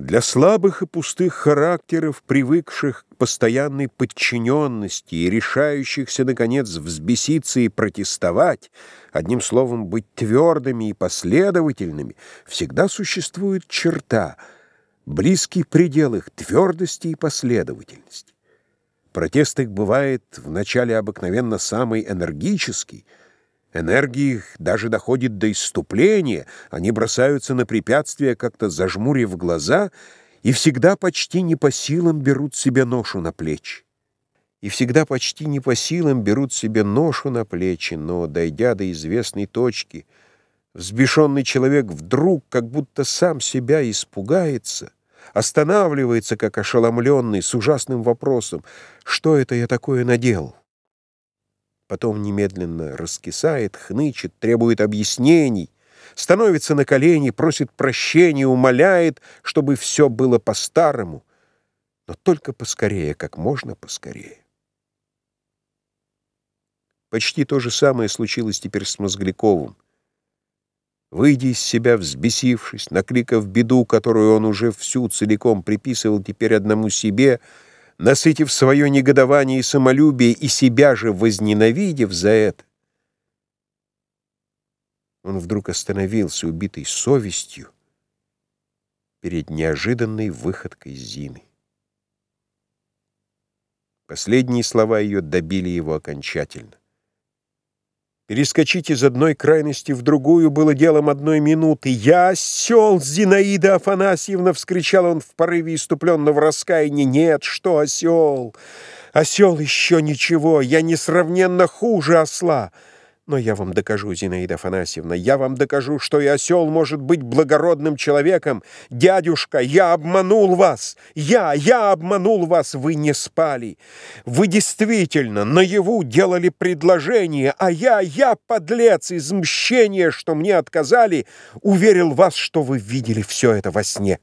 Для слабых и пустых характеров, привыкших к постоянной подчиненности и решающихся, наконец, взбеситься и протестовать, одним словом, быть твердыми и последовательными, всегда существует черта, близкий предел их твердости и последовательности. Протест их бывает вначале обыкновенно самый энергический — Энергия их даже доходит до иступления, они бросаются на препятствия, как-то зажмурив глаза, и всегда почти не по силам берут себе ношу на плечи. И всегда почти не по силам берут себе ношу на плечи, но, дойдя до известной точки, взбешенный человек вдруг, как будто сам себя испугается, останавливается, как ошеломленный, с ужасным вопросом «Что это я такое наделал?» Потом немедленно раскисает, хнычет, требует объяснений, становится на колени, просит прощения, умоляет, чтобы все было по-старому, но только поскорее, как можно поскорее. Почти то же самое случилось теперь с Мозгляковым. Выйдя из себя, взбесившись, накликав беду, которую он уже всю целиком приписывал теперь одному себе, насытив свое негодование и самолюбие и себя же возненавидев за это, он вдруг остановился, убитый совестью, перед неожиданной выходкой Зины. Последние слова ее добили его окончательно. Перескочить из одной крайности в другую было делом одной минуты. «Я осел, Зинаида Афанасьевна!» — вскричал он в порыве иступленного раскаяния. «Нет, что осел? Осел еще ничего, я несравненно хуже осла!» Но я вам докажу, Зинаида Афанасьевна, я вам докажу, что и осел может быть благородным человеком. Дядюшка, я обманул вас! Я, я обманул вас! Вы не спали! Вы действительно наяву делали предложение, а я, я, подлец, из мщения, что мне отказали, уверил вас, что вы видели все это во сне.